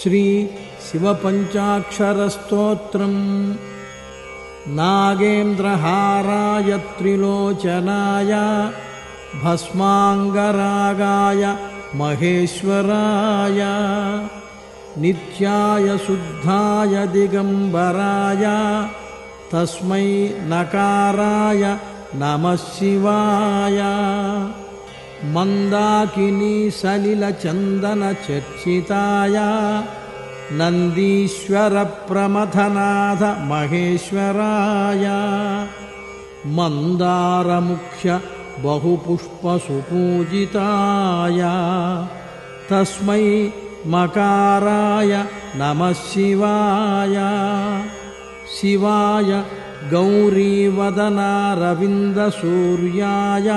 श्रीशिवपञ्चाक्षरस्तोत्रम् नागेन्द्रहाराय त्रिलोचनाय भस्माङ्गरागाय महेश्वराय नित्याय शुद्धाय दिगम्बराय तस्मै नकाराय नमः शिवाय मन्दाकिनीसलिलचन्दनचर्चिताय नन्दीश्वरप्रमथनाथ महेश्वराय। मन्दारमुख्य बहुपुष्पसुपूजिताय। तस्मै मकाराय नमः शिवाय। शिवाय गौरीवदनारविन्दसूर्याय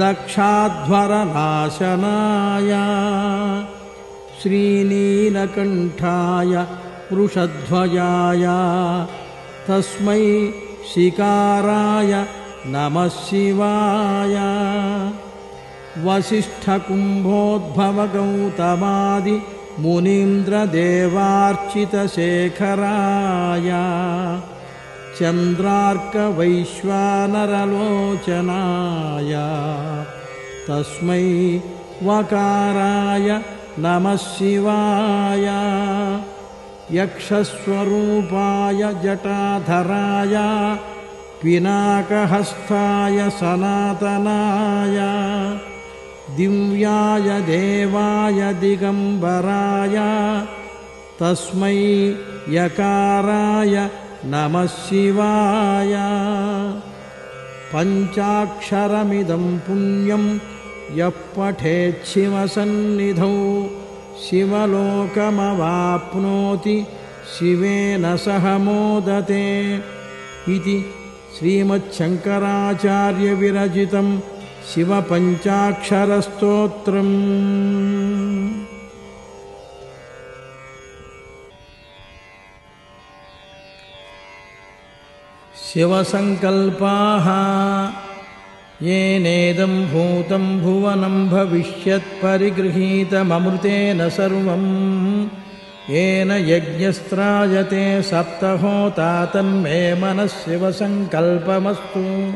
दक्षाध्वरनाशनाय श्रीनीलकण्ठाय वृषध्वजाय तस्मै शिकाराय नमः शिवाय। वसिष्ठकुम्भोद्भवगौतमादिमुनीन्द्रदेवार्चितशेखराय चन्द्रार्कवैश्वानरलोचनाय तस्मै वकाराय नमः शिवाय। यक्षस्वरूपाय जटाधराय पिनाकहस्ताय सनातनाय दिव्याय देवाय दिगम्बराय तस्मै यकाराय नमः शिवाय पञ्चाक्षरमिदं पुण्यं यः पठेच्छिवसन्निधौ शिवलोकमवाप्नोति शिवेन सह मोदते इति श्रीमच्छङ्कराचार्यविरचितं शिवपञ्चाक्षरस्तोत्रम् शिवसङ्कल्पाः। येनेदं भूतं भुवनं भविष्यत्परिगृहीतममृतेन सर्वम्। येन यज्ञस्त्रायते सप्तहोता तन्मे मनः शिवसङ्कल्पमस्तु।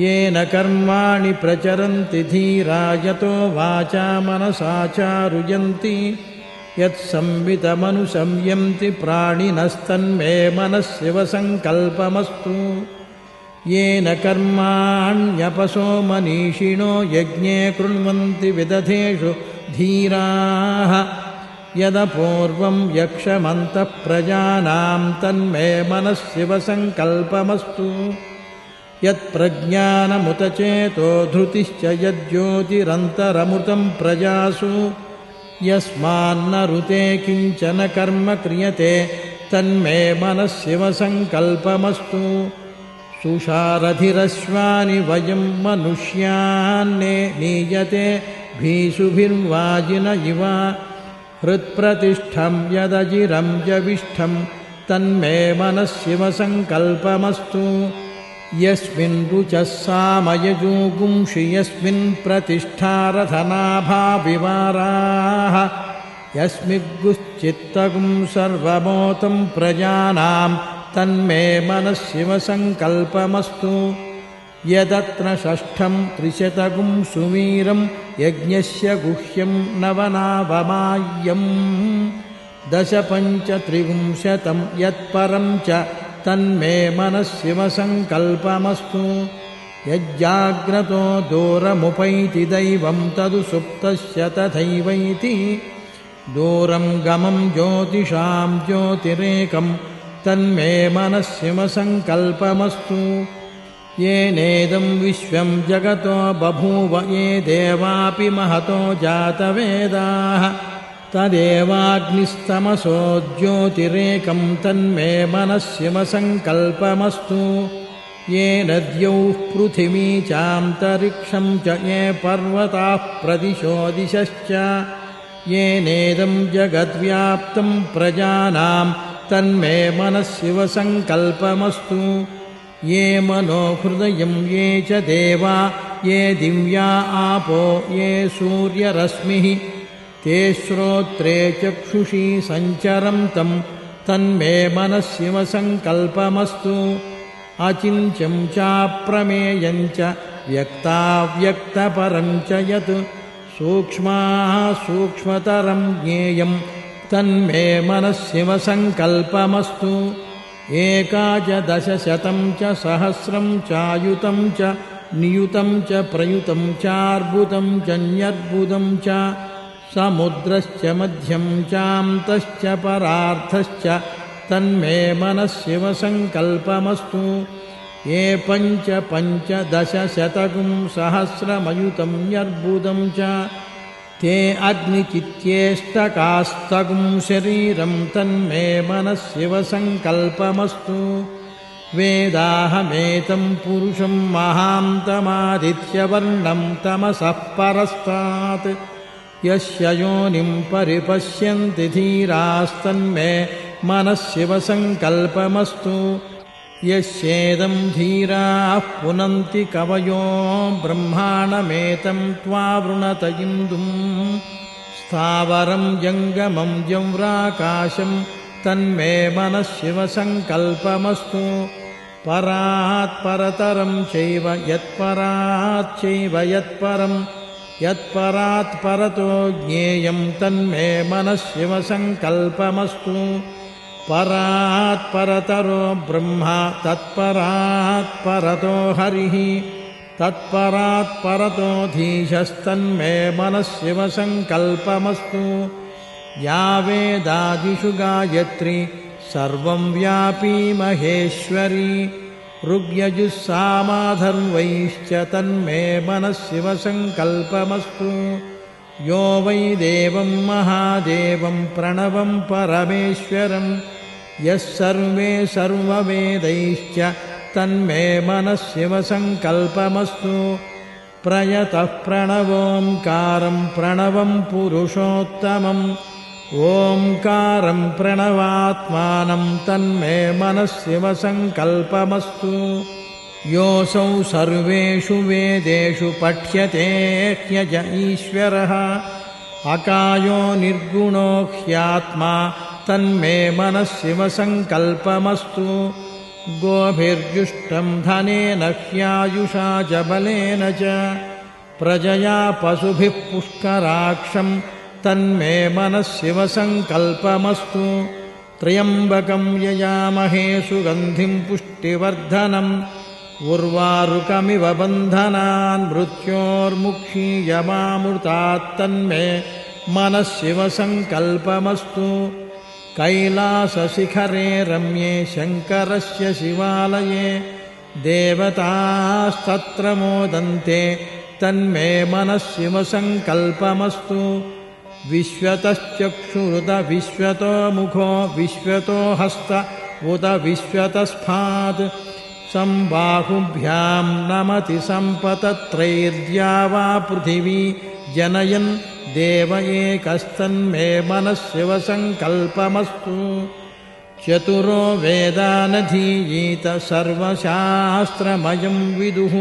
येन कर्माणि प्रचरन्ति धीरा यतो वाचा मनसाचारुयन्ति यत्संवितमनुसंयन्ति प्राणिनस्तन्मे मनः शिवसङ्कल्पमस्तु येन कर्माण्यपसो मनीषिणो यज्ञे कृण्वन्ति विदधेषु धीराः। यदपूर्वं यक्षमन्तः प्रजानां तन्मे मनः शिवसङ्कल्पमस्तु यत्प्रज्ञानमुत चेतो धृतिश्च यज्ज्योतिरन्तरमृतं प्रजासु यस्मान्न ऋते किञ्चन कर्म क्रियते तन्मे मनः शिवसङ्कल्पमस्तु सुषारथिरश्वानि वयं मनुष्यान्ने नीयते भीषुभिर्वाजिन इव। हृत्प्रतिष्ठं यदजिरं जविष्ठं तन्मे मनः शिवसङ्कल्पमस्तु यस्मिन् रुचः सामयजोगुंषि यस्मिन् प्रतिष्ठारथनाभाविवाराः। यस्मिग्गुश्चित्तगुं सर्वमोतं प्रजानां तन्मे मनः शिवसङ्कल्पमस्तु यदत्र षष्ठं त्रिशतगुं सुवीरं यज्ञस्य गुह्यं नवनावमाय्यम् दशपञ्चत्रिंशतं यत्परं च तन्मे मनः शिवसङ्कल्पमस्तु यज्जाग्रतो दोरमुपैति दैवं तदु सुप्तस्य तथैवैति। दूरं गमं ज्योतिषां ज्योतिरेकं तन्मे मनः शिवसङ्कल्पमस्तु येनेदं विश्वं जगतो बभूव ये देवापि महतो जातवेदाः तदेवाग्निस्तमसो ज्योतिरेकं तन्मे मनः शिवसङ्कल्पमस्तु ये नद्यौः पृथिवी चान्तरिक्षं च ये पर्वताः प्रदिशो दिशश्च येनेदं जगद्व्याप्तं प्रजानां तन्मे मनः शिवसङ्कल्पमस्तु ये मनोहृदयं ये च देवा ये दिव्या आपो ये सूर्यरश्मिः ते श्रोत्रे चक्षुषी सञ्चरं तं तन्मे मनःशिवसङ्कल्पमस्तु अचिन्त्यं चाप्रमेयं च व्यक्ताव्यक्तपरं च यत् सूक्ष्माः सूक्ष्मतरं ज्ञेयं तन्मे मनःशिवसङ्कल्पमस्तु एकादशशतं च सहस्रं चायुतं च नियुतं च प्रयुतं चार्बुदं च न्यर्बुदं च समुद्रश्च मध्यं चान्तश्च परार्थश्च तन्मे मनःशिवसङ्कल्पमस्तु। ये पञ्च पञ्चदशशतगुं सहस्रमयुतं न्यर्बुदं च ते अग्निचित्येष्टकास्तगुं शरीरं तन्मे मनःशिवसङ्कल्पमस्तु। वेदाहमेतं पुरुषं महान्तमादित्यवर्णं तमसः परस्तात् यस्य योनिं परिपश्यन्ति धीरास्तन्मे मनःशिवसङ्कल्पमस्तु यस्येदं धीराः पुनन्ति कवयो ब्रह्माणमेतं त्वावृणत इन्दुम्। स्थावरं जङ्गमं जंव्राकाशं तन्मे मनःशिवसङ्कल्पमस्तु परात्परतरं चैव यत्पराच्चैव यत्परम् यत्परात्परतो ज्ञेयं तन्मे मनःशिवसङ्कल्पमस्तु परात्परतरो ब्रह्मा तत्परात्परतो हरिः। तत्परात्परतो धीशस्तन्मे मनःशिवसङ्कल्पमस्तु या वेदादिषु गायत्री सर्वं व्यापी महेश्वरी ऋग्यजुस्सामाधर्वैश्च तन्मे मनःशिवसङ्कल्पमस्तु। यो वै देवं महादेवं प्रणवं परमेश्वरं। यः सर्वे सर्ववेदैश्च तन्मे मनःशिवसङ्कल्पमस्तु। प्रयतः प्रणवोङ्कारं प्रणवं पुरुषोत्तमम् ओङ्कारं प्रणवात्मानं तन्मे मनःशिवसङ्कल्पमस्तु योऽसौ सर्वेषु वेदेषु पठ्यते ह्यज ईश्वरः। अकायो निर्गुणो ह्यात्मा तन्मे मनःशिवसङ्कल्पमस्तु गोभिर्जुष्टं धनेन ह्यायुषा च बलेन च। प्रजया पशुभिः पुष्कराक्षम् तन्मे मनःशिवसङ्कल्पमस्तु। त्र्यम्बकं ययामहे सुगन्धिं पुष्टिवर्धनम् उर्वारुकमिव बन्धनान् मृत्योर्मुक्षीयमामृतात्तन्मे मनःशिवसङ्कल्पमस्तु। कैलासशिखरे रम्ये शङ्करस्य शिवालये देवतास्तत्र मोदन्ते। तन्मे मनःशिवसङ्कल्पमस्तु विश्वतश्चक्षुरुत विश्वतो मुखो विश्वतो हस्त उत विश्वतस्फात् सम्बाहुभ्यां नमति सम्पतत्रैर्द्या वा पृथिवी जनयन् देव एकस्तन्मे मनःशिवसङ्कल्पमस्तु चतुरो वेदानधीयीत सर्वशास्त्रमयं विदुः।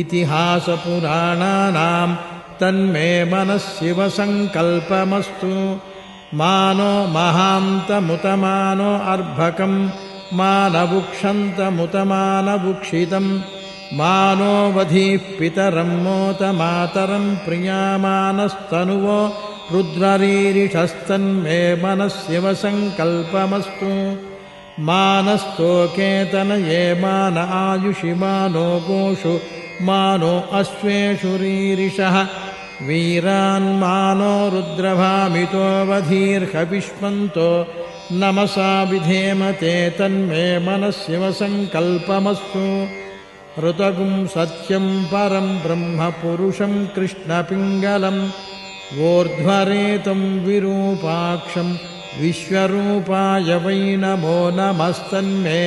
इतिहासपुराणानाम् तन्मे मनःशिवसङ्कल्पमस्तु। मानो महान्तमुतमानो अर्भकम् मानवुक्षन्तमुतमानवुक्षितम्। मानोऽवधिः पितरं मोतमातरम् प्रियामानस्तनुवो रुद्ररीरिषस्तन्मे मनःशिवसङ्कल्पमस्तु। मानस्तोकेतनये मान आयुषि मानो गोषु मानो अश्वेषु रीरिषः वीरान्मानो रुद्रभामितोऽवधीर्हविष्मन्तो नमसा विधेमते तन्मे मनःशिवसङ्कल्पमस्तु ऋतगुं सत्यं परं ब्रह्मपुरुषं कृष्णपिङ्गलम् वोर्ध्वरेतं विरूपाक्षं विश्वरूपाय वै नमो नमस्तन्मे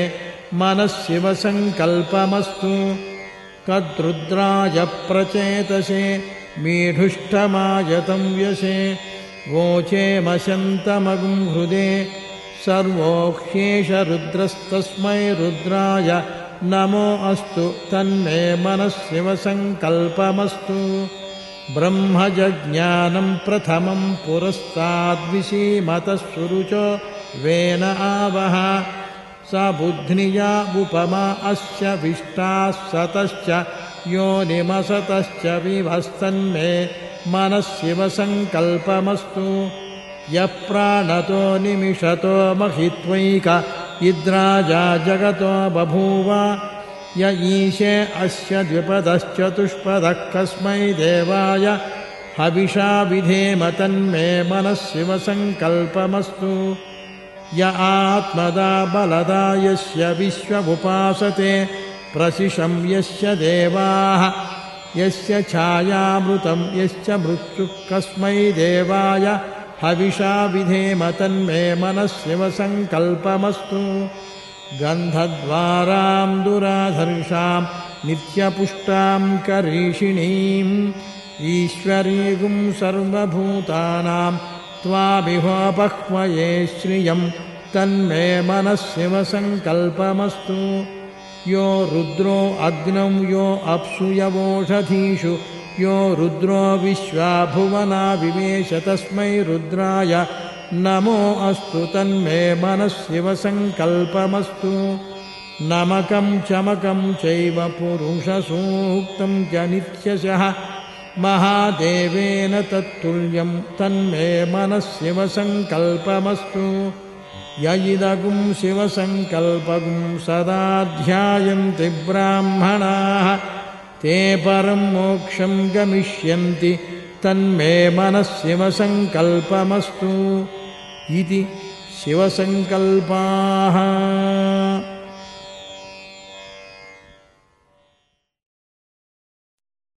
मनःशिवसङ्कल्पमस्तु कद्रुद्राय प्रचेतसे मीढुष्टमायतं व्यसे वोचेमशन्तमगुं हृदे सर्वोह्येष रुद्रस्तस्मै रुद्राय नमो अस्तु तन्मे मनःशिवसङ्कल्पमस्तु ब्रह्मजज्ञानम् प्रथमम् पुरस्ताद्विषीमतः सुरुचो वेन आवह स बुध्निया उपमा अस्य विष्टाः सतश्च योनिमसतश्च विभस्तन्मे मनःशिवसङ्कल्पमस्तु यः प्राणतो निमिषतो महित्वैक इद्राजा जगतो बभूव। य ईशे अस्य द्विपदश्चतुष्पदः कस्मै देवाय। हविषा विधेम तन्मे मनःशिवसङ्कल्पमस्तु य आत्मदा बलदा यस्य विश्वमुपासते प्रशिशं यस्य देवाः यस्य छायामृतं यश्च मृत्युः कस्मै देवाय। हविषा विधेम तन्मे मनःशिवसङ्कल्पमस्तु गन्धद्वाराम् दुराधर्षाम् नित्यपुष्टाम् करीषिणीम्। ईश्वरीगुम् सर्वभूतानाम् त्वाभिहोपह्वये श्रियम् तन्मे मनःशिवसङ्कल्पमस्तु यो रुद्रो अग्नौ यो अप्सु यवोषधीषु यो रुद्रो विश्वा भुवना विवेश तस्मै रुद्राय। नमो अस्तु तन्मे मनःशिवसङ्कल्पमस्तु नमकम् चमकम् चैव पुरुषसूक्तम् च नित्यशः। महादेवेन तत्तुल्यम् तन्मे मनःशिवसङ्कल्पमस्तु य इदगुम् शिवसङ्कल्पगुम् सदा ध्यायन्ति ब्राह्मणाः। ते परम् मोक्षम् गमिष्यन्ति तन्मे मनःशिवसङ्कल्पमस्तु इति शिवसङ्कल्पाः